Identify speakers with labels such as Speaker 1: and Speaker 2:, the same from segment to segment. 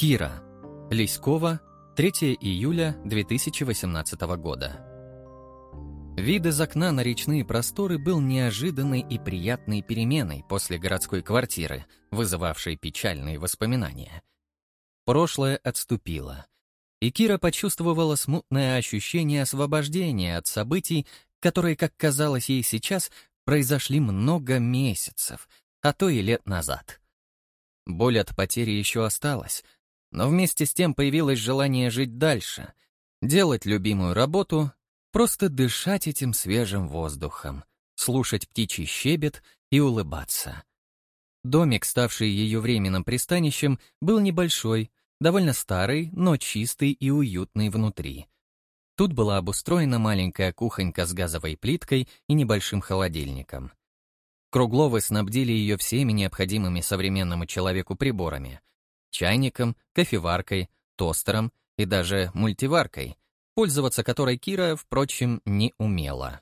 Speaker 1: Кира. Лиськова. 3 июля 2018 года. Вид из окна на речные просторы был неожиданной и приятной переменой после городской квартиры, вызывавшей печальные воспоминания. Прошлое отступило, и Кира почувствовала смутное ощущение освобождения от событий, которые, как казалось ей сейчас, произошли много месяцев, а то и лет назад. Боль от потери еще осталась, но вместе с тем появилось желание жить дальше, делать любимую работу, просто дышать этим свежим воздухом, слушать птичий щебет и улыбаться. Домик, ставший ее временным пристанищем, был небольшой, довольно старый, но чистый и уютный внутри. Тут была обустроена маленькая кухонька с газовой плиткой и небольшим холодильником. Кругловы снабдили ее всеми необходимыми современному человеку приборами — чайником, кофеваркой, тостером и даже мультиваркой, пользоваться которой Кира, впрочем, не умела.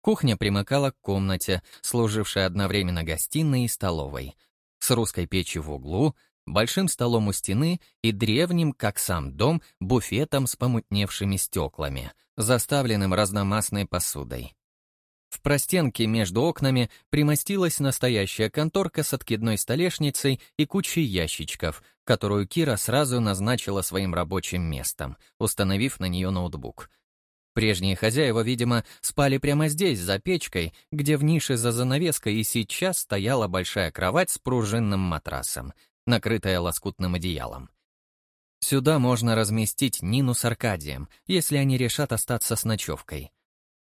Speaker 1: Кухня примыкала к комнате, служившей одновременно гостиной и столовой, с русской печью в углу, большим столом у стены и древним, как сам дом, буфетом с помутневшими стеклами, заставленным разномастной посудой. В простенке между окнами примостилась настоящая конторка с откидной столешницей и кучей ящичков, которую Кира сразу назначила своим рабочим местом, установив на нее ноутбук. Прежние хозяева, видимо, спали прямо здесь, за печкой, где в нише за занавеской и сейчас стояла большая кровать с пружинным матрасом, накрытая лоскутным одеялом. Сюда можно разместить Нину с Аркадием, если они решат остаться с ночевкой.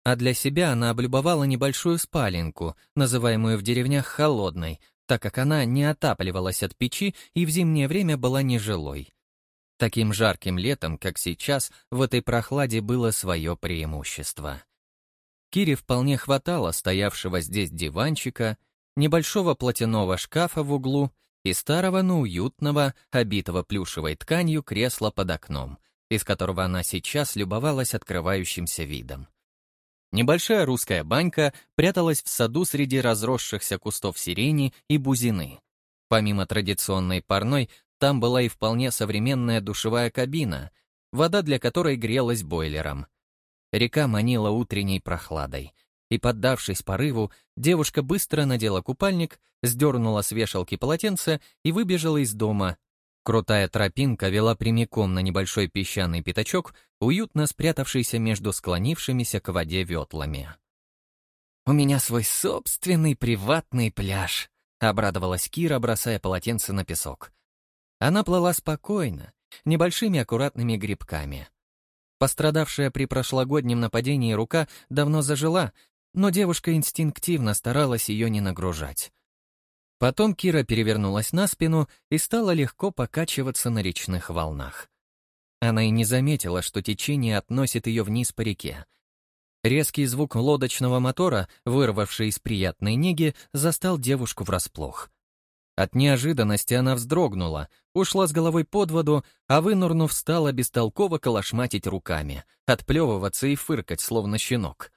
Speaker 1: А для себя она облюбовала небольшую спаленку, называемую в деревнях холодной, так как она не отапливалась от печи и в зимнее время была нежилой. Таким жарким летом, как сейчас, в этой прохладе было свое преимущество. Кире вполне хватало стоявшего здесь диванчика, небольшого платяного шкафа в углу и старого, но уютного, обитого плюшевой тканью кресла под окном, из которого она сейчас любовалась открывающимся видом. Небольшая русская банька пряталась в саду среди разросшихся кустов сирени и бузины. Помимо традиционной парной, там была и вполне современная душевая кабина, вода для которой грелась бойлером. Река манила утренней прохладой, и, поддавшись порыву, девушка быстро надела купальник, сдернула с вешалки полотенце и выбежала из дома, Крутая тропинка вела прямиком на небольшой песчаный пятачок, уютно спрятавшийся между склонившимися к воде ветлами. «У меня свой собственный приватный пляж», — обрадовалась Кира, бросая полотенце на песок. Она плыла спокойно, небольшими аккуратными грибками. Пострадавшая при прошлогоднем нападении рука давно зажила, но девушка инстинктивно старалась ее не нагружать. Потом Кира перевернулась на спину и стала легко покачиваться на речных волнах. Она и не заметила, что течение относит ее вниз по реке. Резкий звук лодочного мотора, вырвавший из приятной неги, застал девушку врасплох. От неожиданности она вздрогнула, ушла с головой под воду, а вынурнув, стала бестолково колошматить руками, отплевываться и фыркать, словно щенок.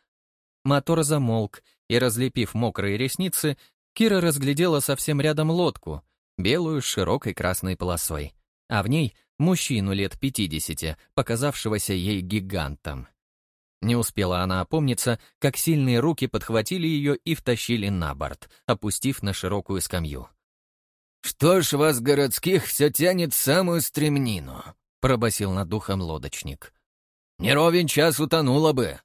Speaker 1: Мотор замолк, и, разлепив мокрые ресницы, Кира разглядела совсем рядом лодку, белую с широкой красной полосой, а в ней мужчину лет 50, показавшегося ей гигантом. Не успела она опомниться, как сильные руки подхватили ее и втащили на борт, опустив на широкую скамью. «Что ж вас, городских, все тянет в самую стремнину?» — пробасил над духом лодочник. «Не ровен час утонула бы».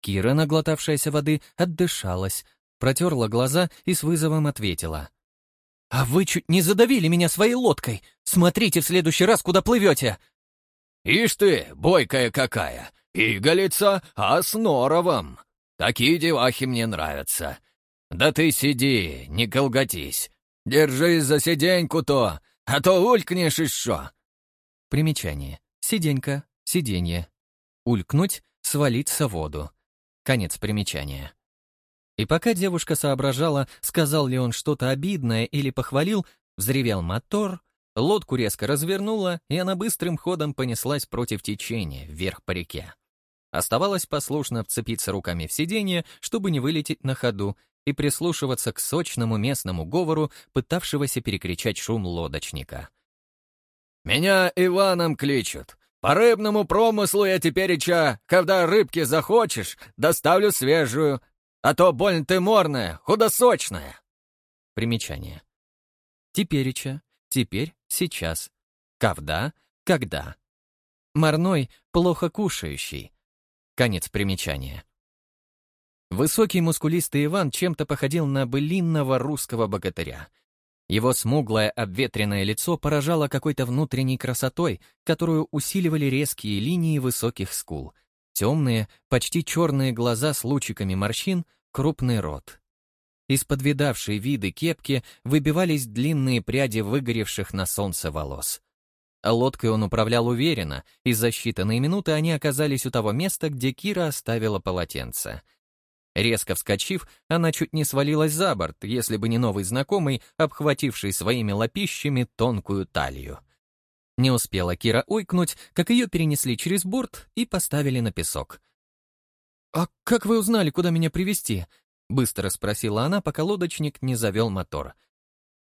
Speaker 1: Кира, наглотавшаяся воды, отдышалась, протерла глаза и с вызовом ответила. «А вы чуть не задавили меня своей лодкой! Смотрите в следующий раз, куда плывете!» «Ишь ты, бойкая какая! Иголица, а с норовом! Такие девахи мне нравятся! Да ты сиди, не колготись! Держись за сиденьку-то, а то улькнешь еще!» Примечание. Сиденька, сиденье. Улькнуть, свалиться в воду. Конец примечания. И пока девушка соображала, сказал ли он что-то обидное или похвалил, взревел мотор, лодку резко развернула, и она быстрым ходом понеслась против течения, вверх по реке. Оставалось послушно вцепиться руками в сиденье, чтобы не вылететь на ходу, и прислушиваться к сочному местному говору, пытавшегося перекричать шум лодочника.
Speaker 2: Меня Иваном кличут. По рыбному промыслу я тепереча, когда рыбки захочешь, доставлю свежую, а то больно ты морная, худосочная».
Speaker 1: Примечание. Тепереча, теперь, сейчас. Когда, когда. Морной, плохо кушающий. Конец примечания. Высокий мускулистый Иван чем-то походил на былинного русского богатыря. Его смуглое обветренное лицо поражало какой-то внутренней красотой, которую усиливали резкие линии высоких скул, темные, почти черные глаза с лучиками морщин, крупный рот. Из-под видавшей виды кепки выбивались длинные пряди выгоревших на солнце волос. Лодкой он управлял уверенно, и за считанные минуты они оказались у того места, где Кира оставила полотенце. Резко вскочив, она чуть не свалилась за борт, если бы не новый знакомый, обхвативший своими лопищами тонкую талию. Не успела Кира ойкнуть, как ее перенесли через борт и поставили на песок. «А как вы узнали, куда меня привести? быстро спросила она, пока лодочник не завел мотор.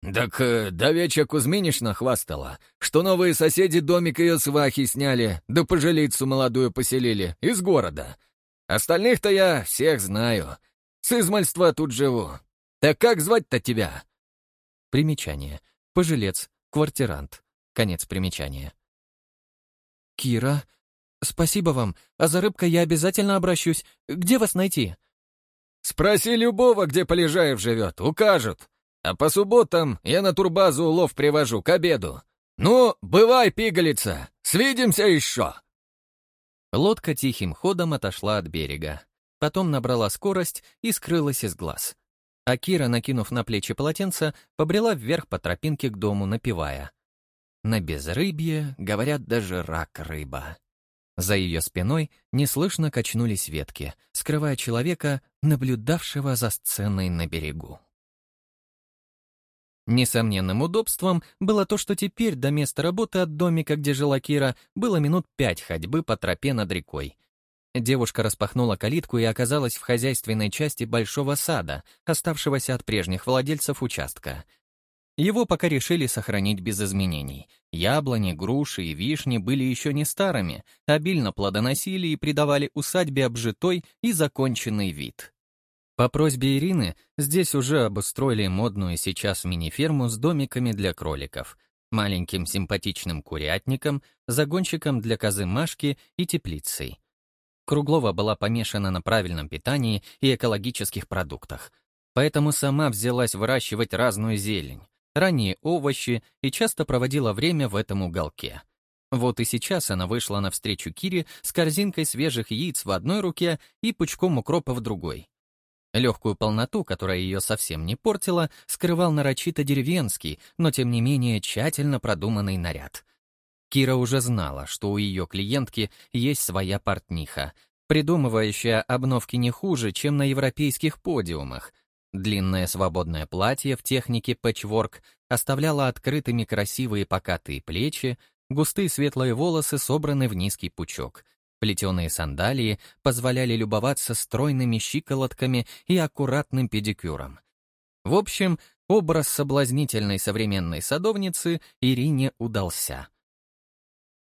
Speaker 2: «Так э, давеча Кузьминишна хвастала, что новые соседи домик ее свахи сняли, да пожилицу молодую поселили, из города. Остальных-то я всех знаю. С измальства тут живу. Так как звать-то тебя?»
Speaker 1: Примечание. Пожилец, квартирант. Конец примечания. «Кира, спасибо вам. А за рыбкой я обязательно обращусь. Где вас найти?»
Speaker 2: «Спроси любого, где Полежаев живет, укажут. А по субботам я на турбазу улов привожу к обеду. Ну, бывай, пигалица, свидимся еще!»
Speaker 1: Лодка тихим ходом отошла от берега. Потом набрала скорость и скрылась из глаз. А Кира, накинув на плечи полотенце, побрела вверх по тропинке к дому, напевая. На безрыбье, говорят, даже рак рыба. За ее спиной неслышно качнулись ветки, скрывая человека, наблюдавшего за сценой на берегу. Несомненным удобством было то, что теперь до места работы от домика, где жила Кира, было минут пять ходьбы по тропе над рекой. Девушка распахнула калитку и оказалась в хозяйственной части большого сада, оставшегося от прежних владельцев участка. Его пока решили сохранить без изменений. Яблони, груши и вишни были еще не старыми, обильно плодоносили и придавали усадьбе обжитой и законченный вид. По просьбе Ирины здесь уже обустроили модную сейчас мини-ферму с домиками для кроликов, маленьким симпатичным курятником, загонщиком для козы Машки и теплицей. Круглова была помешана на правильном питании и экологических продуктах, поэтому сама взялась выращивать разную зелень, ранние овощи и часто проводила время в этом уголке. Вот и сейчас она вышла навстречу Кире с корзинкой свежих яиц в одной руке и пучком укропа в другой. Легкую полноту, которая ее совсем не портила, скрывал нарочито деревенский, но тем не менее тщательно продуманный наряд. Кира уже знала, что у ее клиентки есть своя портниха, придумывающая обновки не хуже, чем на европейских подиумах. Длинное свободное платье в технике пэтчворк оставляло открытыми красивые покатые плечи, густые светлые волосы собраны в низкий пучок — Плетеные сандалии позволяли любоваться стройными щиколотками и аккуратным педикюром. В общем, образ соблазнительной современной садовницы Ирине удался.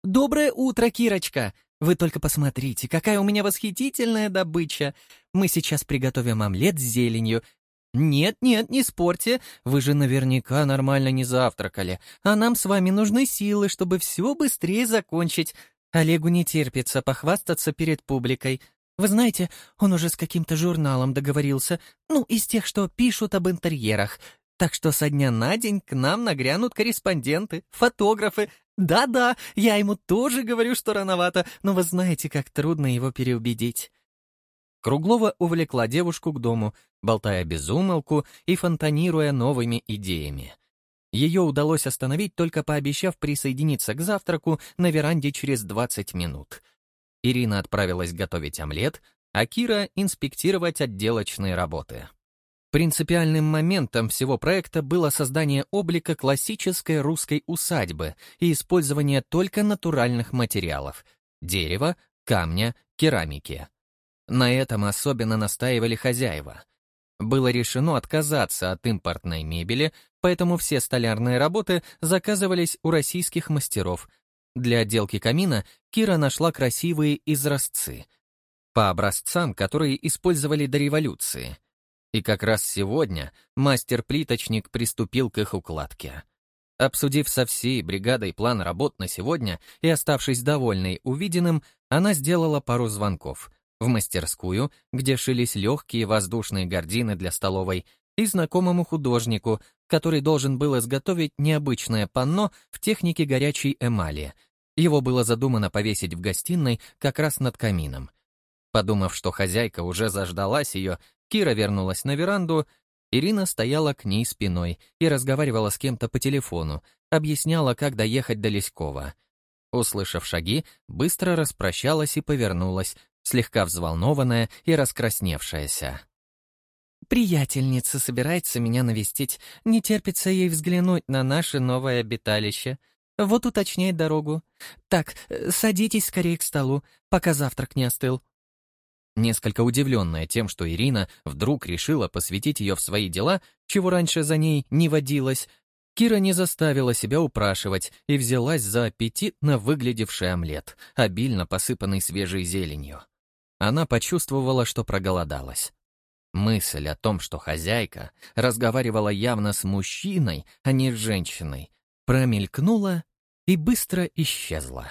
Speaker 3: «Доброе утро, Кирочка! Вы только посмотрите, какая у меня восхитительная добыча! Мы сейчас приготовим омлет с зеленью. Нет-нет, не спорьте, вы же наверняка нормально не завтракали, а нам с вами нужны силы, чтобы все быстрее закончить. Олегу не терпится похвастаться перед публикой. Вы знаете, он уже с каким-то журналом договорился, ну, из тех, что пишут об интерьерах. Так что со дня на день к нам нагрянут корреспонденты, фотографы. Да-да, я ему тоже говорю, что рановато, но вы знаете, как трудно его переубедить.
Speaker 1: Круглова увлекла девушку к дому, болтая без умолку и фонтанируя новыми идеями. Ее удалось остановить, только пообещав присоединиться к завтраку на веранде через 20 минут. Ирина отправилась готовить омлет, а Кира — инспектировать отделочные работы. Принципиальным моментом всего проекта было создание облика классической русской усадьбы и использование только натуральных материалов — дерева, камня, керамики. На этом особенно настаивали хозяева. Было решено отказаться от импортной мебели, поэтому все столярные работы заказывались у российских мастеров. Для отделки камина Кира нашла красивые изразцы. По образцам, которые использовали до революции. И как раз сегодня мастер-плиточник приступил к их укладке. Обсудив со всей бригадой план работ на сегодня и оставшись довольной увиденным, она сделала пару звонков в мастерскую, где шились легкие воздушные гардины для столовой, и знакомому художнику, который должен был изготовить необычное панно в технике горячей эмали. Его было задумано повесить в гостиной как раз над камином. Подумав, что хозяйка уже заждалась ее, Кира вернулась на веранду Ирина стояла к ней спиной и разговаривала с кем-то по телефону, объясняла, как доехать до Леськова. Услышав шаги, быстро распрощалась и повернулась, слегка взволнованная и раскрасневшаяся. «Приятельница собирается меня навестить, не терпится ей взглянуть на наше новое обиталище. Вот уточняет дорогу. Так, э, садитесь скорее к столу, пока завтрак не остыл». Несколько удивленная тем, что Ирина вдруг решила посвятить ее в свои дела, чего раньше за ней не водилось, Кира не заставила себя упрашивать и взялась за аппетитно выглядевший омлет, обильно посыпанный свежей зеленью. Она почувствовала, что проголодалась. Мысль о том, что хозяйка разговаривала явно с мужчиной, а не с женщиной, промелькнула и быстро исчезла.